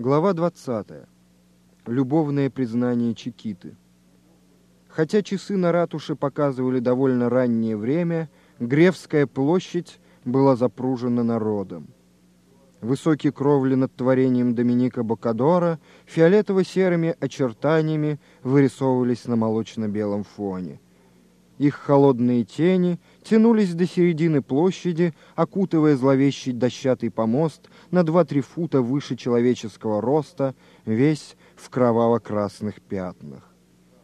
Глава 20. Любовное признание Чикиты. Хотя часы на ратуше показывали довольно раннее время, Гревская площадь была запружена народом. Высокие кровли над творением Доминика Бокадора фиолетово-серыми очертаниями вырисовывались на молочно-белом фоне – их холодные тени тянулись до середины площади, окутывая зловещий дощатый помост на два-три фута выше человеческого роста, весь в кроваво-красных пятнах.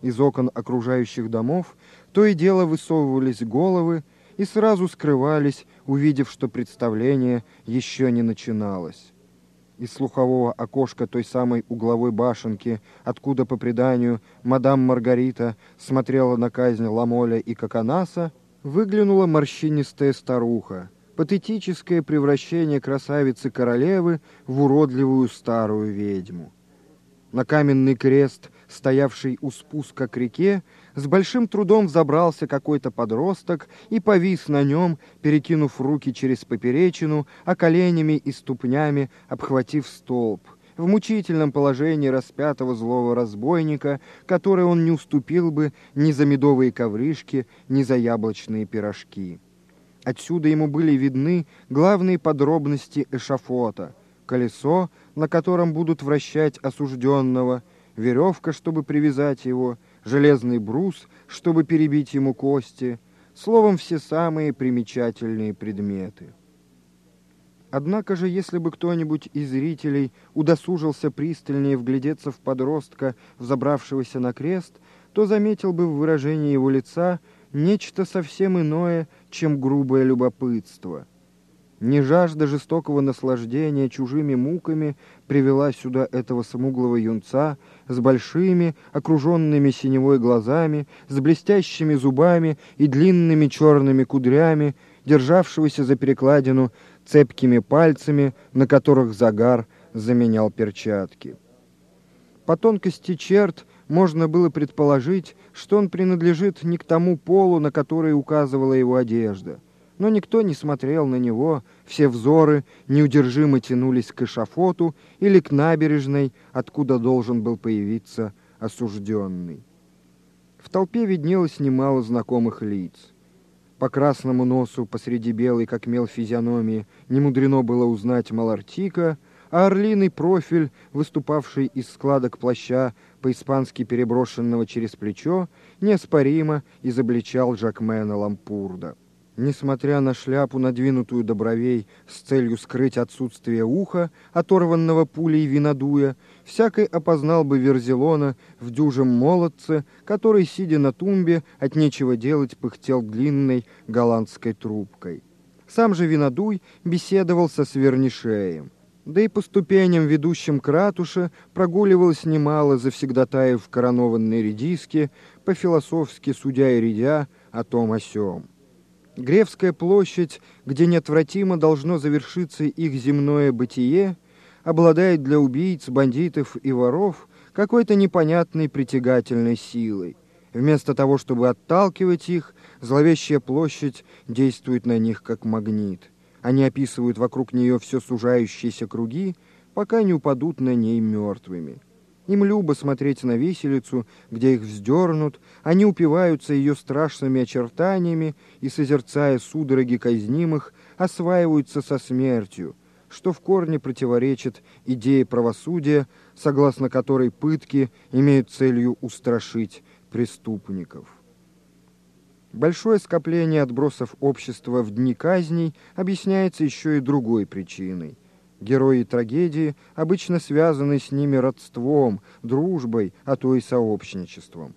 Из окон окружающих домов то и дело высовывались головы и сразу скрывались, увидев, что представление еще не начиналось из слухового окошка той самой угловой башенки, откуда, по преданию, мадам Маргарита смотрела на казнь Ламоля и Коконаса, выглянула морщинистая старуха, патетическое превращение красавицы-королевы в уродливую старую ведьму. На каменный крест, стоявший у спуска к реке, с большим трудом взобрался какой-то подросток и повис на нем, перекинув руки через поперечину, а коленями и ступнями обхватив столб, в мучительном положении распятого злого разбойника, который он не уступил бы ни за медовые ковришки, ни за яблочные пирожки. Отсюда ему были видны главные подробности эшафота — колесо, на котором будут вращать осужденного, веревка, чтобы привязать его — железный брус, чтобы перебить ему кости, словом, все самые примечательные предметы. Однако же, если бы кто-нибудь из зрителей удосужился пристальнее вглядеться в подростка, взобравшегося на крест, то заметил бы в выражении его лица нечто совсем иное, чем грубое любопытство. Не жажда жестокого наслаждения чужими муками привела сюда этого смуглого юнца с большими, окруженными синевой глазами, с блестящими зубами и длинными черными кудрями, державшегося за перекладину цепкими пальцами, на которых загар заменял перчатки. По тонкости черт можно было предположить, что он принадлежит не к тому полу, на который указывала его одежда — но никто не смотрел на него, все взоры неудержимо тянулись к эшафоту или к набережной, откуда должен был появиться осужденный. В толпе виднелось немало знакомых лиц. По красному носу посреди белой, как мел физиономии, немудрено было узнать Малартика, а орлиный профиль, выступавший из складок плаща, по-испански переброшенного через плечо, неоспоримо изобличал Жакмена Лампурда. Несмотря на шляпу, надвинутую до бровей с целью скрыть отсутствие уха, оторванного пулей винодуя, всякий опознал бы Верзелона в дюжем молодце, который, сидя на тумбе, от нечего делать пыхтел длинной голландской трубкой. Сам же винодуй беседовал со Свернишеем. Да и по ступеням, ведущим к ратуше, прогуливалось немало завсегдатаев в коронованной редиске, по-философски судя и редя о том о сём. Гревская площадь, где неотвратимо должно завершиться их земное бытие, обладает для убийц, бандитов и воров какой-то непонятной притягательной силой. Вместо того, чтобы отталкивать их, зловещая площадь действует на них как магнит. Они описывают вокруг нее все сужающиеся круги, пока не упадут на ней мертвыми. Им любо смотреть на виселицу, где их вздернут, они упиваются ее страшными очертаниями и, созерцая судороги казнимых, осваиваются со смертью, что в корне противоречит идее правосудия, согласно которой пытки имеют целью устрашить преступников. Большое скопление отбросов общества в дни казней объясняется еще и другой причиной – Герои трагедии обычно связаны с ними родством, дружбой, а то и сообщничеством.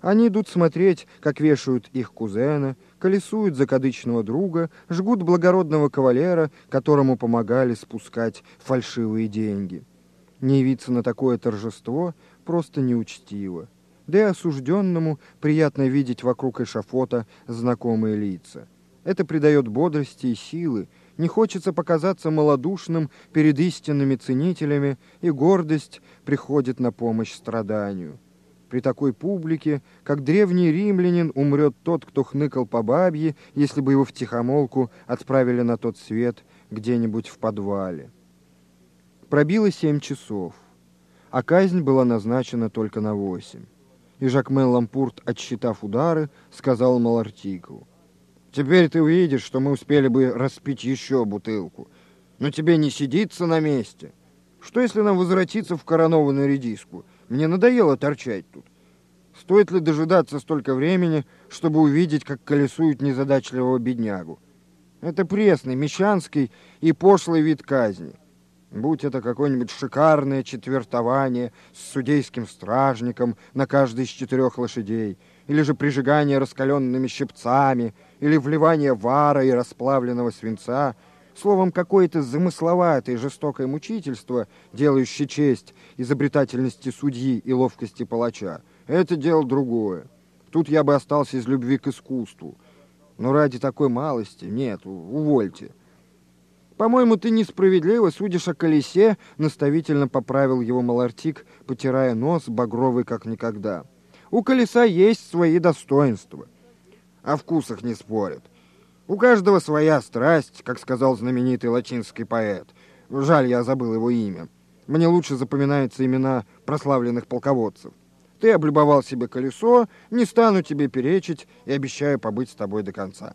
Они идут смотреть, как вешают их кузена, колесуют закадычного друга, жгут благородного кавалера, которому помогали спускать фальшивые деньги. Не явиться на такое торжество просто неучтиво. Да и осужденному приятно видеть вокруг эшафота знакомые лица. Это придает бодрости и силы, не хочется показаться малодушным перед истинными ценителями, и гордость приходит на помощь страданию. При такой публике, как древний римлянин, умрет тот, кто хныкал по бабье, если бы его втихомолку отправили на тот свет где-нибудь в подвале. Пробило семь часов, а казнь была назначена только на восемь. И Жакмен Лампурт, отсчитав удары, сказал Малартикову, «Теперь ты увидишь, что мы успели бы распить еще бутылку, но тебе не сидится на месте. Что, если нам возвратиться в коронованную редиску? Мне надоело торчать тут. Стоит ли дожидаться столько времени, чтобы увидеть, как колесуют незадачливого беднягу? Это пресный, мещанский и пошлый вид казни. Будь это какое-нибудь шикарное четвертование с судейским стражником на каждой из четырех лошадей, или же прижигание раскаленными щипцами, или вливание вара и расплавленного свинца, словом, какое-то замысловатое жестокое мучительство, делающее честь изобретательности судьи и ловкости палача — это дело другое. Тут я бы остался из любви к искусству. Но ради такой малости нет, увольте. По-моему, ты несправедливо судишь о колесе, наставительно поправил его Малартик, потирая нос, багровый как никогда. У колеса есть свои достоинства. О вкусах не спорят. У каждого своя страсть, как сказал знаменитый латинский поэт. Жаль, я забыл его имя. Мне лучше запоминаются имена прославленных полководцев. Ты облюбовал себе колесо, не стану тебе перечить и обещаю побыть с тобой до конца.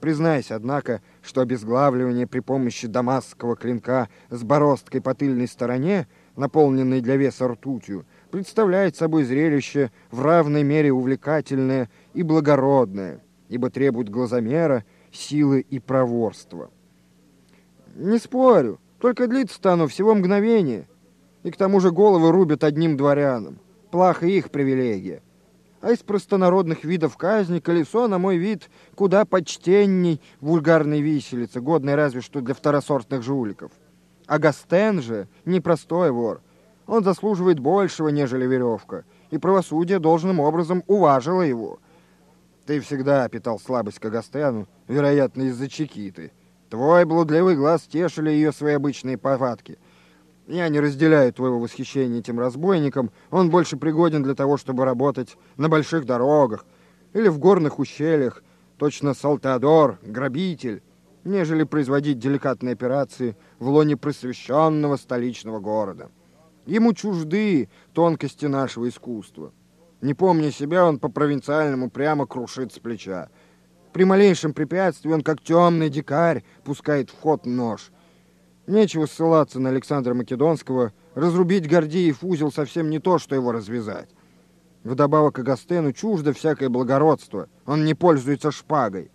Признайся, однако, что обезглавливание при помощи дамасского клинка с бороздкой по тыльной стороне, наполненной для веса ртутью, представляет собой зрелище в равной мере увлекательное и благородное, ибо требует глазомера, силы и проворства. Не спорю, только длится-то оно всего мгновение, и к тому же головы рубят одним дворянам плаха их привилегия. А из простонародных видов казни колесо, на мой вид, куда почтенней вульгарной виселицы, годной разве что для второсортных жуликов. А Гастен же непростой вор. Он заслуживает большего, нежели веревка, и правосудие должным образом уважило его. Ты всегда питал слабость к Агастену, вероятно, из-за Чекиты. Твой блудливый глаз тешили ее свои обычные повадки — я не разделяю твоего восхищения этим разбойником. Он больше пригоден для того, чтобы работать на больших дорогах или в горных ущельях, точно Салтеодор, грабитель, нежели производить деликатные операции в лоне просвещенного столичного города. Ему чужды тонкости нашего искусства. Не помня себя, он по-провинциальному прямо крушит с плеча. При малейшем препятствии он, как темный дикарь, пускает в ход нож. Нечего ссылаться на Александра Македонского. Разрубить Гордеев узел совсем не то, что его развязать. Вдобавок Агастену чуждо всякое благородство. Он не пользуется шпагой.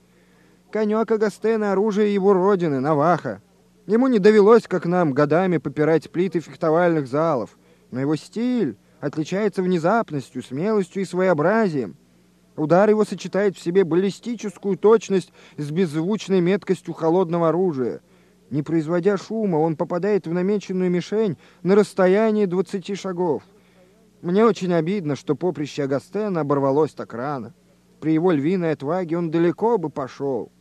Конек Агастена — оружие его родины, Наваха. Ему не довелось, как нам, годами попирать плиты фехтовальных залов. Но его стиль отличается внезапностью, смелостью и своеобразием. Удар его сочетает в себе баллистическую точность с беззвучной меткостью холодного оружия — не производя шума, он попадает в намеченную мишень на расстоянии двадцати шагов. Мне очень обидно, что поприще Агастена оборвалось так рано. При его львиной отваге он далеко бы пошел.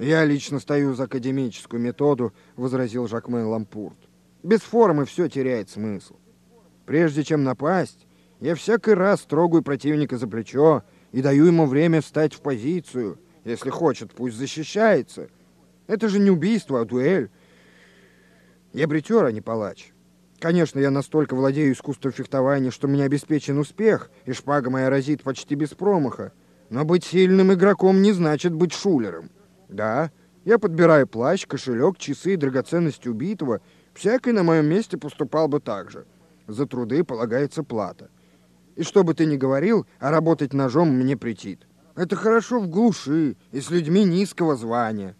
«Я лично стою за академическую методу», — возразил Жакмен Лампурт. «Без формы все теряет смысл. Прежде чем напасть, я всякий раз трогаю противника за плечо и даю ему время встать в позицию. Если хочет, пусть защищается». Это же не убийство, а дуэль. Я бритер, а не палач. Конечно, я настолько владею искусством фехтования, что мне обеспечен успех, и шпага моя разит почти без промаха. Но быть сильным игроком не значит быть шулером. Да, я подбираю плащ, кошелек, часы и драгоценности убитого. Всякий на моем месте поступал бы так же. За труды полагается плата. И что бы ты ни говорил, а работать ножом мне претит. Это хорошо в глуши и с людьми низкого звания.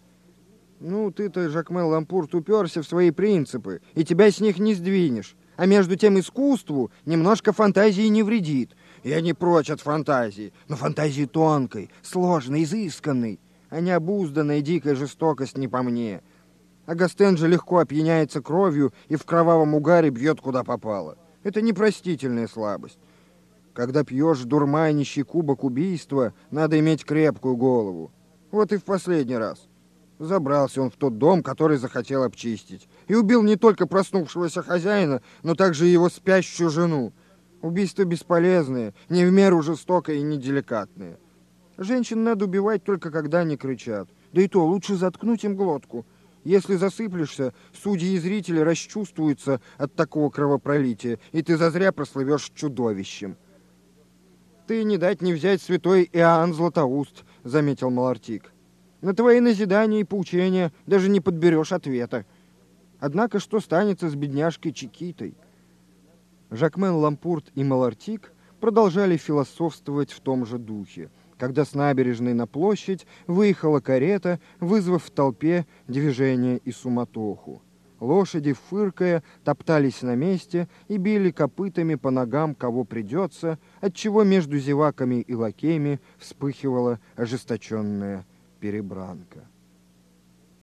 Ну, ты-то, Жакмел Лампурт, уперся в свои принципы, и тебя с них не сдвинешь. А между тем искусству немножко фантазии не вредит. Я не прочь от фантазии, но фантазии тонкой, сложной, изысканной, а не обузданная дикая жестокость не по мне. Агастен же легко опьяняется кровью и в кровавом угаре бьет куда попало. Это непростительная слабость. Когда пьешь дурманящий кубок убийства, надо иметь крепкую голову. Вот и в последний раз. Забрался он в тот дом, который захотел обчистить. И убил не только проснувшегося хозяина, но также и его спящую жену. Убийство бесполезное, не в меру жестокое и неделикатное. Женщин надо убивать только когда они кричат. Да и то лучше заткнуть им глотку. Если засыплешься, судьи и зрители расчувствуются от такого кровопролития, и ты зазря прослывешь чудовищем. «Ты не дать не взять святой Иоанн Златоуст», — заметил Малартик. «На твои назидания и поучения даже не подберешь ответа. Однако что станется с бедняжкой Чикитой?» Жакмен Лампурт и Малартик продолжали философствовать в том же духе, когда с набережной на площадь выехала карета, вызвав в толпе движение и суматоху. Лошади, фыркая, топтались на месте и били копытами по ногам, кого придется, отчего между зеваками и лакеями вспыхивала ожесточенная перебранка.